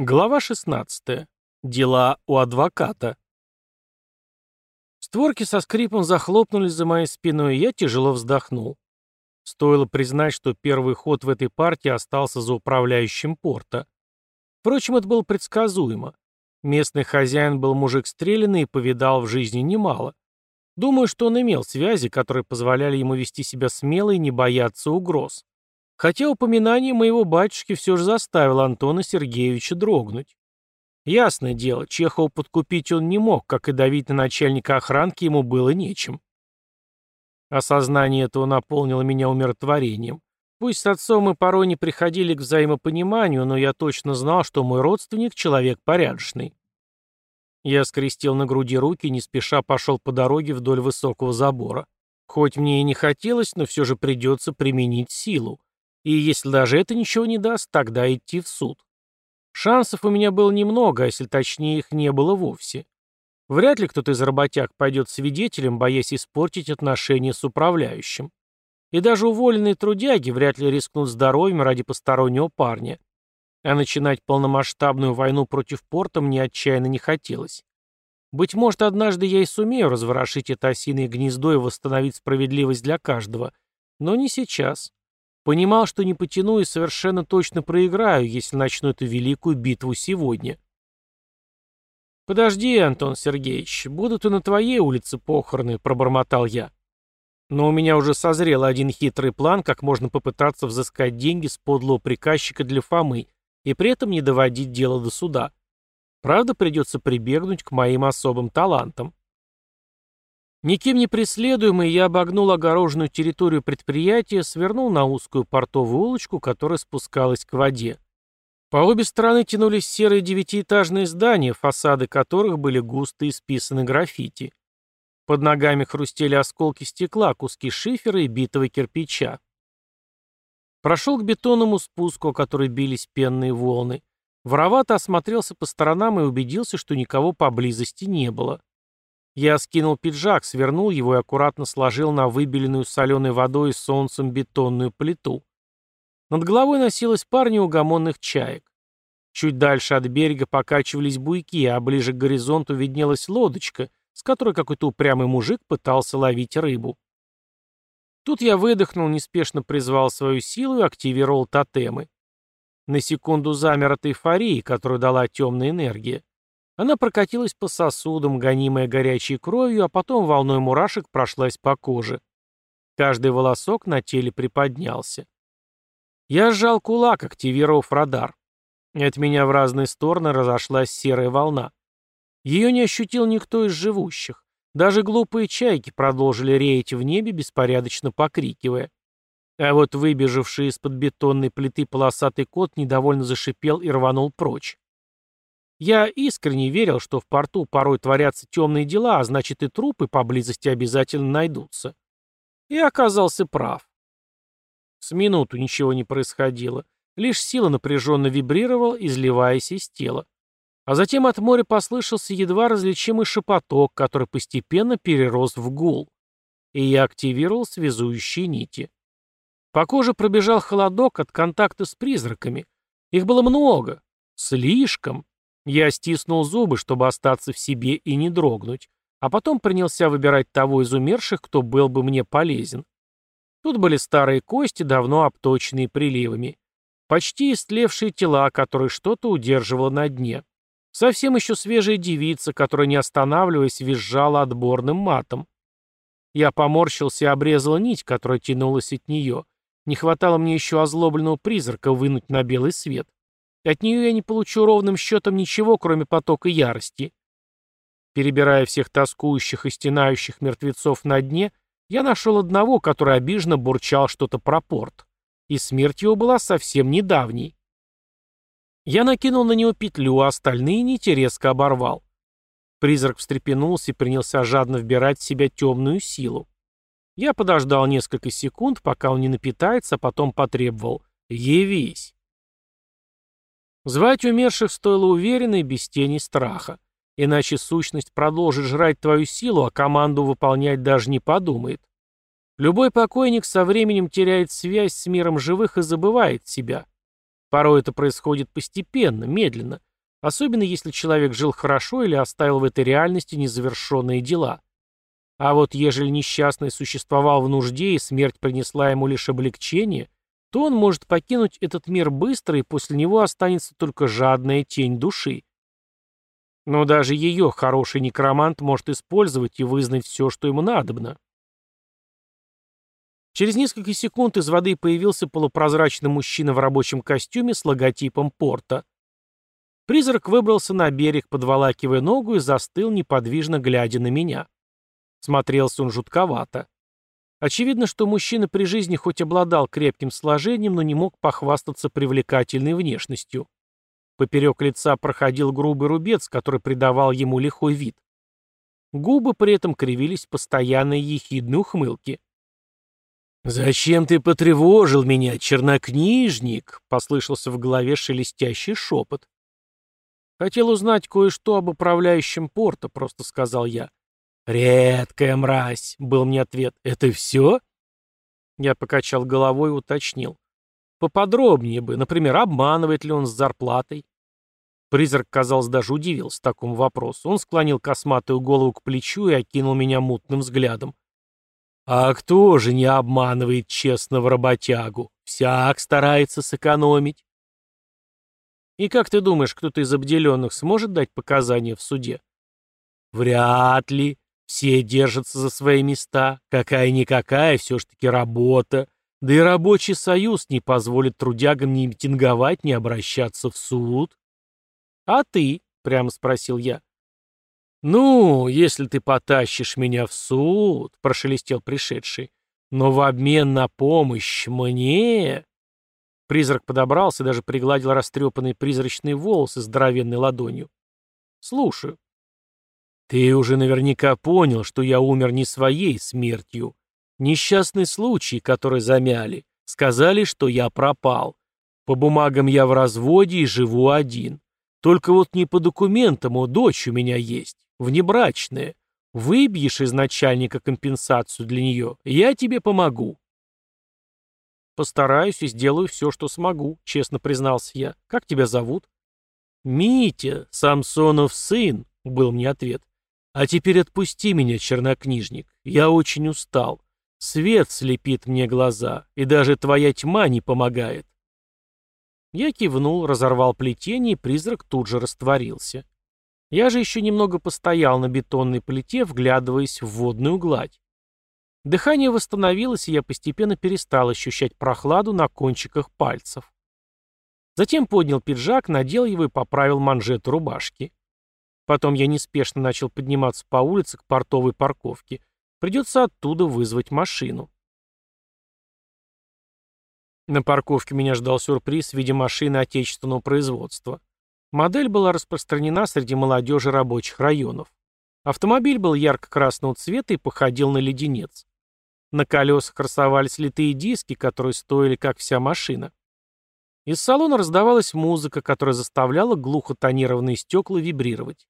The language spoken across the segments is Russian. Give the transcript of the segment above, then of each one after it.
Глава 16. Дела у адвоката. Створки со скрипом захлопнулись за моей спиной, и я тяжело вздохнул. Стоило признать, что первый ход в этой партии остался за управляющим порта. Впрочем, это было предсказуемо. Местный хозяин был мужик стрелянный и повидал в жизни немало. Думаю, что он имел связи, которые позволяли ему вести себя смело и не бояться угроз. Хотя упоминание моего батюшки все же заставило Антона Сергеевича дрогнуть. Ясное дело, Чехова подкупить он не мог, как и давить на начальника охранки ему было нечем. Осознание этого наполнило меня умиротворением. Пусть с отцом мы порой не приходили к взаимопониманию, но я точно знал, что мой родственник — человек порядочный. Я скрестил на груди руки и не спеша пошел по дороге вдоль высокого забора. Хоть мне и не хотелось, но все же придется применить силу. И если даже это ничего не даст, тогда идти в суд. Шансов у меня было немного, если точнее их не было вовсе. Вряд ли кто-то из работяг пойдет свидетелем, боясь испортить отношения с управляющим. И даже уволенные трудяги вряд ли рискнут здоровьем ради постороннего парня. А начинать полномасштабную войну против порта мне отчаянно не хотелось. Быть может, однажды я и сумею разворошить это осиное гнездо и восстановить справедливость для каждого, но не сейчас. Понимал, что не потяну и совершенно точно проиграю, если начну эту великую битву сегодня. «Подожди, Антон Сергеевич, будут и на твоей улице похороны», — пробормотал я. Но у меня уже созрел один хитрый план, как можно попытаться взыскать деньги с подлого приказчика для Фомы и при этом не доводить дело до суда. Правда, придется прибегнуть к моим особым талантам. Никем не преследуемый, я обогнул огороженную территорию предприятия, свернул на узкую портовую улочку, которая спускалась к воде. По обе стороны тянулись серые девятиэтажные здания, фасады которых были густо исписаны граффити. Под ногами хрустели осколки стекла, куски шифера и битого кирпича. Прошел к бетонному спуску, о который бились пенные волны. Воровато осмотрелся по сторонам и убедился, что никого поблизости не было. Я скинул пиджак, свернул его и аккуратно сложил на выбеленную соленой водой и солнцем бетонную плиту. Над головой носилась пара неугомонных чаек. Чуть дальше от берега покачивались буйки, а ближе к горизонту виднелась лодочка, с которой какой-то упрямый мужик пытался ловить рыбу. Тут я выдохнул, неспешно призвал свою силу и активировал тотемы. На секунду замер от эйфории, которую дала темная энергия. Она прокатилась по сосудам, гонимая горячей кровью, а потом волной мурашек прошлась по коже. Каждый волосок на теле приподнялся. Я сжал кулак, активировав радар. От меня в разные стороны разошлась серая волна. Ее не ощутил никто из живущих. Даже глупые чайки продолжили реять в небе, беспорядочно покрикивая. А вот выбежавший из-под бетонной плиты полосатый кот недовольно зашипел и рванул прочь. Я искренне верил, что в порту порой творятся темные дела, а значит и трупы поблизости обязательно найдутся. И оказался прав. С минуту ничего не происходило. Лишь сила напряженно вибрировала, изливаясь из тела. А затем от моря послышался едва различимый шепоток, который постепенно перерос в гул. И я активировал связующие нити. По коже пробежал холодок от контакта с призраками. Их было много. Слишком. Я стиснул зубы, чтобы остаться в себе и не дрогнуть, а потом принялся выбирать того из умерших, кто был бы мне полезен. Тут были старые кости, давно обточенные приливами. Почти истлевшие тела, которые что-то удерживало на дне. Совсем еще свежая девица, которая, не останавливаясь, визжала отборным матом. Я поморщился и обрезал нить, которая тянулась от нее. Не хватало мне еще озлобленного призрака вынуть на белый свет. От нее я не получу ровным счетом ничего, кроме потока ярости. Перебирая всех тоскующих и стенающих мертвецов на дне, я нашел одного, который обиженно бурчал что-то про порт. И смерть его была совсем недавней. Я накинул на него петлю, а остальные нити резко оборвал. Призрак встрепенулся и принялся жадно вбирать в себя темную силу. Я подождал несколько секунд, пока он не напитается, а потом потребовал «Явись». Звать умерших стоило уверенно и без тени страха. Иначе сущность продолжит жрать твою силу, а команду выполнять даже не подумает. Любой покойник со временем теряет связь с миром живых и забывает себя. Порой это происходит постепенно, медленно, Особенно если человек жил хорошо или оставил в этой реальности незавершенные дела. А вот ежели несчастный существовал в нужде и смерть принесла ему лишь облегчение, то он может покинуть этот мир быстро, и после него останется только жадная тень души. Но даже ее хороший некромант может использовать и вызнать все, что ему надобно. Через несколько секунд из воды появился полупрозрачный мужчина в рабочем костюме с логотипом порта. Призрак выбрался на берег, подволакивая ногу и застыл, неподвижно глядя на меня. Смотрелся он жутковато. Очевидно, что мужчина при жизни хоть обладал крепким сложением, но не мог похвастаться привлекательной внешностью. Поперек лица проходил грубый рубец, который придавал ему лихой вид. Губы при этом кривились постоянной ехидной ухмылки. «Зачем ты потревожил меня, чернокнижник?» — послышался в голове шелестящий шепот. «Хотел узнать кое-что об управляющем порта», — просто сказал я. «Редкая мразь», — был мне ответ. «Это все?» Я покачал головой и уточнил. «Поподробнее бы. Например, обманывает ли он с зарплатой?» Призрак, казалось, даже удивился такому вопросу. Он склонил косматую голову к плечу и окинул меня мутным взглядом. «А кто же не обманывает честного работягу? Всяк старается сэкономить». «И как ты думаешь, кто-то из обделенных сможет дать показания в суде?» «Вряд ли. Все держатся за свои места. Какая-никакая, все ж таки работа. Да и рабочий союз не позволит трудягам ни митинговать, ни обращаться в суд. «А ты?» — прямо спросил я. «Ну, если ты потащишь меня в суд», — прошелестел пришедший, «но в обмен на помощь мне...» Призрак подобрался и даже пригладил растрепанные призрачные волосы здоровенной ладонью. «Слушаю». «Ты уже наверняка понял, что я умер не своей смертью. Несчастный случай, который замяли. Сказали, что я пропал. По бумагам я в разводе и живу один. Только вот не по документам, о, дочь у меня есть, внебрачная. Выбьешь из начальника компенсацию для нее, я тебе помогу». «Постараюсь и сделаю все, что смогу», — честно признался я. «Как тебя зовут?» «Митя, Самсонов сын», — был мне ответ. «А теперь отпусти меня, чернокнижник. Я очень устал. Свет слепит мне глаза, и даже твоя тьма не помогает». Я кивнул, разорвал плетение, и призрак тут же растворился. Я же еще немного постоял на бетонной плите, вглядываясь в водную гладь. Дыхание восстановилось, и я постепенно перестал ощущать прохладу на кончиках пальцев. Затем поднял пиджак, надел его и поправил манжету рубашки. Потом я неспешно начал подниматься по улице к портовой парковке. Придется оттуда вызвать машину. На парковке меня ждал сюрприз в виде машины отечественного производства. Модель была распространена среди молодежи рабочих районов. Автомобиль был ярко-красного цвета и походил на леденец. На колесах красовались литые диски, которые стоили как вся машина. Из салона раздавалась музыка, которая заставляла глухо тонированные стекла вибрировать.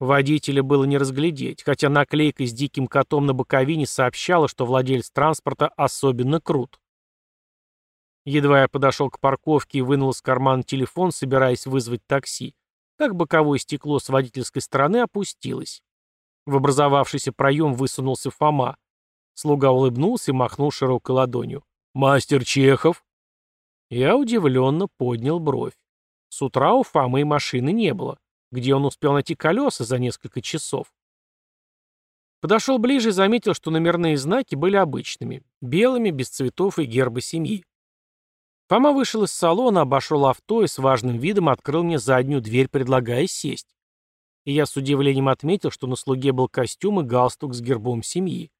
Водителя было не разглядеть, хотя наклейка с диким котом на боковине сообщала, что владелец транспорта особенно крут. Едва я подошел к парковке и вынул из кармана телефон, собираясь вызвать такси, как боковое стекло с водительской стороны опустилось. В образовавшийся проем высунулся Фома. Слуга улыбнулся и махнул широкой ладонью. «Мастер Чехов?» Я удивленно поднял бровь. С утра у Фомы машины не было где он успел найти колеса за несколько часов. Подошел ближе и заметил, что номерные знаки были обычными, белыми, без цветов и герба семьи. Фома вышел из салона, обошел авто и с важным видом открыл мне заднюю дверь, предлагая сесть. И я с удивлением отметил, что на слуге был костюм и галстук с гербом семьи.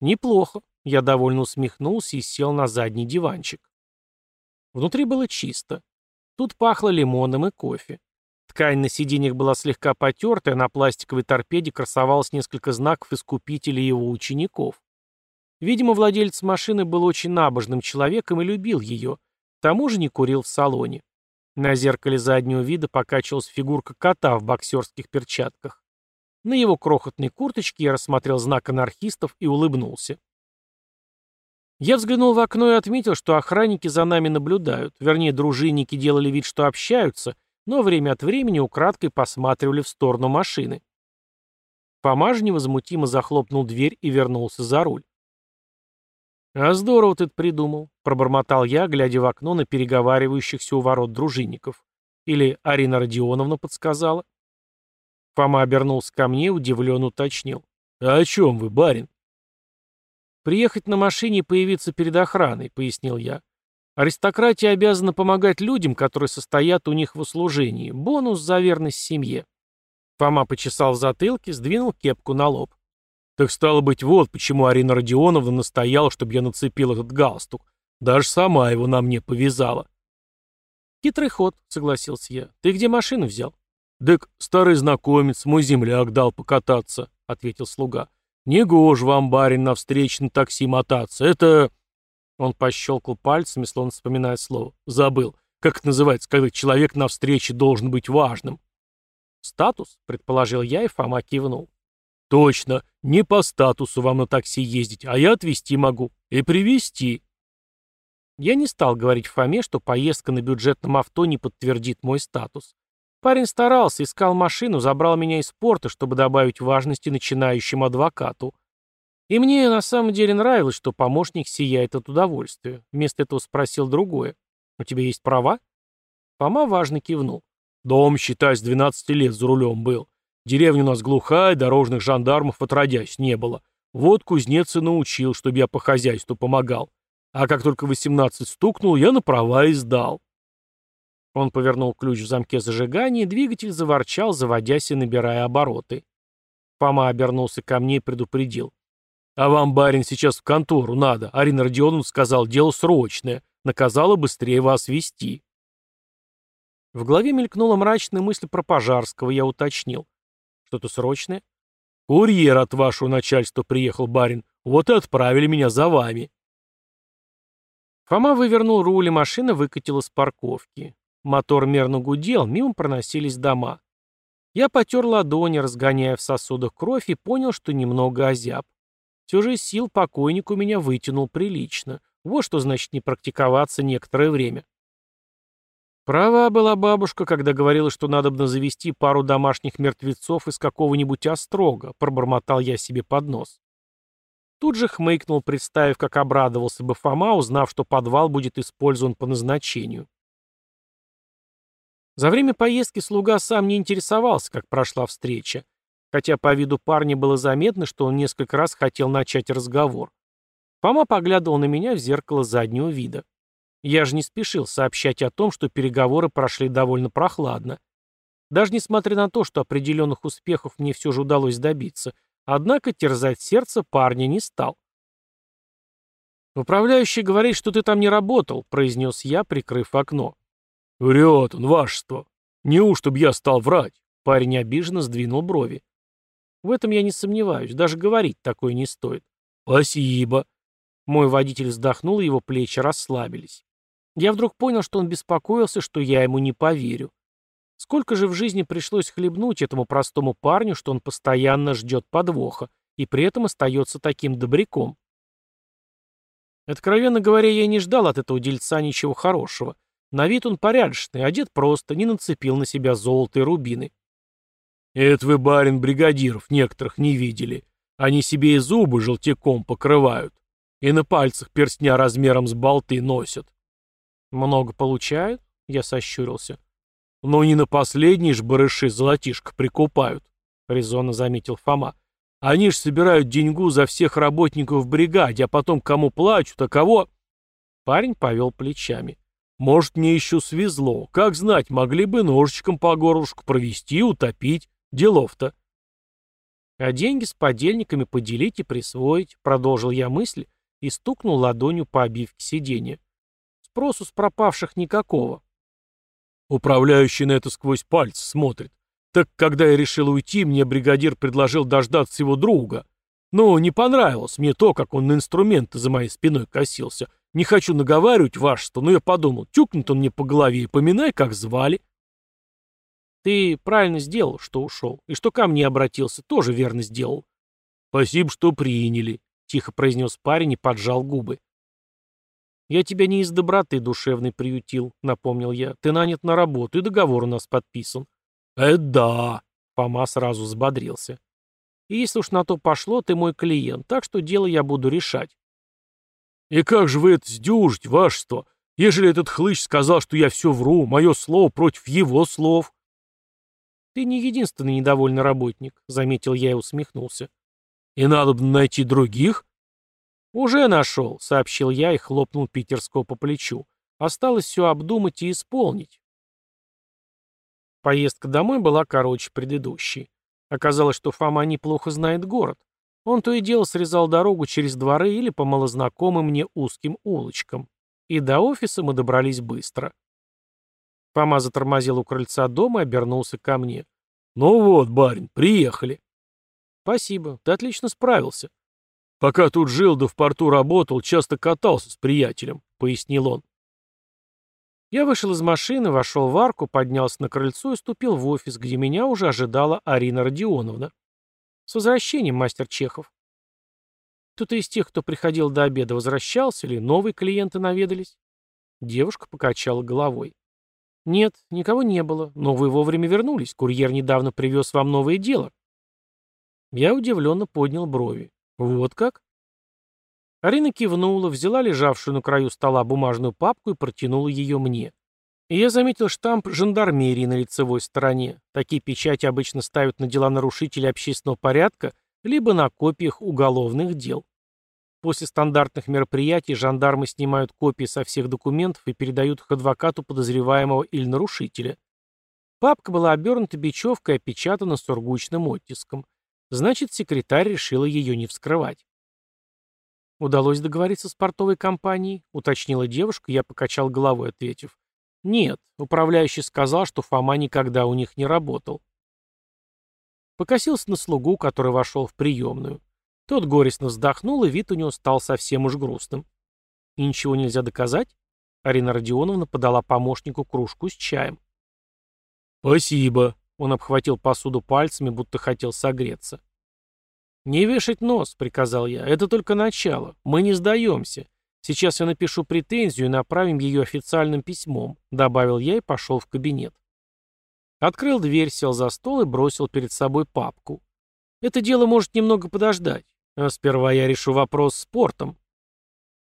Неплохо. Я довольно усмехнулся и сел на задний диванчик. Внутри было чисто. Тут пахло лимоном и кофе. Ткань на сиденьях была слегка потертая, на пластиковой торпеде красовалось несколько знаков искупителя его учеников. Видимо, владелец машины был очень набожным человеком и любил ее, к тому же не курил в салоне. На зеркале заднего вида покачивалась фигурка кота в боксерских перчатках. На его крохотной курточке я рассмотрел знак анархистов и улыбнулся. Я взглянул в окно и отметил, что охранники за нами наблюдают, вернее, дружинники делали вид, что общаются, но время от времени украдкой посматривали в сторону машины. Фома же невозмутимо захлопнул дверь и вернулся за руль. «А здорово ты придумал», — пробормотал я, глядя в окно на переговаривающихся у ворот дружинников. Или Арина Родионовна подсказала? Фома обернулся ко мне, удивленно уточнил. «А о чем вы, барин?» «Приехать на машине и появиться перед охраной», — пояснил я. «Аристократия обязана помогать людям, которые состоят у них в услужении. Бонус за верность семье». Фома почесал в затылке, сдвинул кепку на лоб. «Так стало быть, вот почему Арина Родионовна настояла, чтобы я нацепил этот галстук. Даже сама его на мне повязала». «Хитрый ход», — согласился я. «Ты где машину взял?» «Дык, старый знакомец, мой земляк дал покататься», — ответил слуга. «Не гож вам, барин, на встречный такси мотаться. Это...» Он пощелкал пальцами, словно вспоминая слово. «Забыл. Как это называется, когда человек на встрече должен быть важным?» «Статус?» — предположил я, и Фома кивнул. «Точно. Не по статусу вам на такси ездить, а я отвезти могу. И привезти». Я не стал говорить Фоме, что поездка на бюджетном авто не подтвердит мой статус. Парень старался, искал машину, забрал меня из порта, чтобы добавить важности начинающему адвокату. И мне на самом деле нравилось, что помощник сияет от удовольствия. Вместо этого спросил другое. «У тебя есть права?» Фома важно кивнул. «Дом, считай, с 12 лет за рулем был. Деревня у нас глухая, дорожных жандармов отродясь не было. Вот кузнец и научил, чтобы я по хозяйству помогал. А как только 18 стукнул, я на права и сдал. Он повернул ключ в замке зажигания, и двигатель заворчал, заводясь и набирая обороты. Фома обернулся ко мне и предупредил. «А вам, барин, сейчас в контору надо. Арина Родионовна сказал, дело срочное. Наказала быстрее вас вести». В голове мелькнула мрачная мысль про Пожарского, я уточнил. «Что-то срочное?» «Курьер от вашего начальства приехал, барин. Вот и отправили меня за вами». Фома вывернул руль, и машина выкатила с парковки. Мотор мерно гудел, мимо проносились дома. Я потер ладони, разгоняя в сосудах кровь, и понял, что немного озяб. Все же сил покойник у меня вытянул прилично. Вот что значит не практиковаться некоторое время. Права была бабушка, когда говорила, что надо бы завести пару домашних мертвецов из какого-нибудь острога, пробормотал я себе под нос. Тут же хмыкнул, представив, как обрадовался бы Фома, узнав, что подвал будет использован по назначению. За время поездки слуга сам не интересовался, как прошла встреча, хотя по виду парня было заметно, что он несколько раз хотел начать разговор. Фома поглядывал на меня в зеркало заднего вида. Я же не спешил сообщать о том, что переговоры прошли довольно прохладно. Даже несмотря на то, что определенных успехов мне все же удалось добиться, однако терзать сердце парня не стал. «Управляющий говорит, что ты там не работал», — произнес я, прикрыв окно. «Врет он, вашество. Неужто б я стал врать?» Парень обиженно сдвинул брови. В этом я не сомневаюсь, даже говорить такое не стоит. «Спасибо». Мой водитель вздохнул, и его плечи расслабились. Я вдруг понял, что он беспокоился, что я ему не поверю. Сколько же в жизни пришлось хлебнуть этому простому парню, что он постоянно ждет подвоха, и при этом остается таким добряком. Откровенно говоря, я не ждал от этого дельца ничего хорошего. На вид он порядочный, одет просто, не нацепил на себя золото и рубины. «Это вы, барин, бригадиров некоторых не видели. Они себе и зубы желтяком покрывают. И на пальцах перстня размером с болты носят». «Много получают?» — я сощурился. «Но не на последние ж барыши золотишко прикупают», — резонно заметил Фома. «Они ж собирают деньгу за всех работников в бригаде, а потом кому плачут, а кого...» Парень повел плечами. Может, мне еще свезло. Как знать, могли бы ножичком по горлышку провести, утопить. Делов-то. А деньги с подельниками поделить и присвоить, продолжил я мысль и стукнул ладонью по обивке сиденья. Спросу с пропавших никакого. Управляющий на это сквозь пальцы смотрит. Так когда я решил уйти, мне бригадир предложил дождаться его друга. Ну, не понравилось мне то, как он на инструменты за моей спиной косился. Не хочу наговаривать вашество, но я подумал, тюкнет он мне по голове и поминай, как звали. Ты правильно сделал, что ушел, и что ко мне обратился, тоже верно сделал. Спасибо, что приняли, тихо произнес парень и поджал губы. «Я тебя не из доброты душевной приютил», — напомнил я. «Ты нанят на работу, и договор у нас подписан». «Это да», — Фома сразу взбодрился. «И если уж на то пошло, ты мой клиент, так что дело я буду решать». «И как же вы это сдюжите, вашество? Ежели этот хлыщ сказал, что я все вру, мое слово против его слов». «Ты не единственный недовольный работник», — заметил я и усмехнулся. «И надо бы найти других?» «Уже нашел», — сообщил я и хлопнул Питерского по плечу. «Осталось все обдумать и исполнить». Поездка домой была короче предыдущей. Оказалось, что Фома неплохо знает город. Он то и дело срезал дорогу через дворы или по малознакомым мне узким улочкам. И до офиса мы добрались быстро. Фома затормозил у крыльца дома и обернулся ко мне. «Ну вот, барин, приехали». «Спасибо, ты отлично справился». «Пока тут жил да в порту работал, часто катался с приятелем», — пояснил он. Я вышел из машины, вошел в арку, поднялся на крыльцо и ступил в офис, где меня уже ожидала Арина Родионовна. «С возвращением, мастер Чехов». Кто-то из тех, кто приходил до обеда, возвращался или новые клиенты наведались? Девушка покачала головой. Нет, никого не было, но вы вовремя вернулись. Курьер недавно привез вам новое дело. Я удивленно поднял брови. «Вот как?» Арина кивнула, взяла лежавшую на краю стола бумажную папку и протянула ее мне. И я заметил штамп жандармерии на лицевой стороне. Такие печати обычно ставят на дела нарушителей общественного порядка, либо на копиях уголовных дел. После стандартных мероприятий жандармы снимают копии со всех документов и передают их адвокату подозреваемого или нарушителя. Папка была обернута бечевкой и опечатана сургучным оттиском. Значит, секретарь решила ее не вскрывать. «Удалось договориться с портовой компанией?» — уточнила девушка, я покачал головой, ответив. «Нет, управляющий сказал, что Фома никогда у них не работал». Покосился на слугу, который вошел в приемную. Тот горестно вздохнул, и вид у него стал совсем уж грустным. «И ничего нельзя доказать?» Арина Родионовна подала помощнику кружку с чаем. «Спасибо», он обхватил посуду пальцами, будто хотел согреться. «Не вешать нос», — приказал я. «Это только начало. Мы не сдаемся. Сейчас я напишу претензию и направим ее официальным письмом», — добавил я и пошел в кабинет. Открыл дверь, сел за стол и бросил перед собой папку. «Это дело может немного подождать. А сперва я решу вопрос с портом.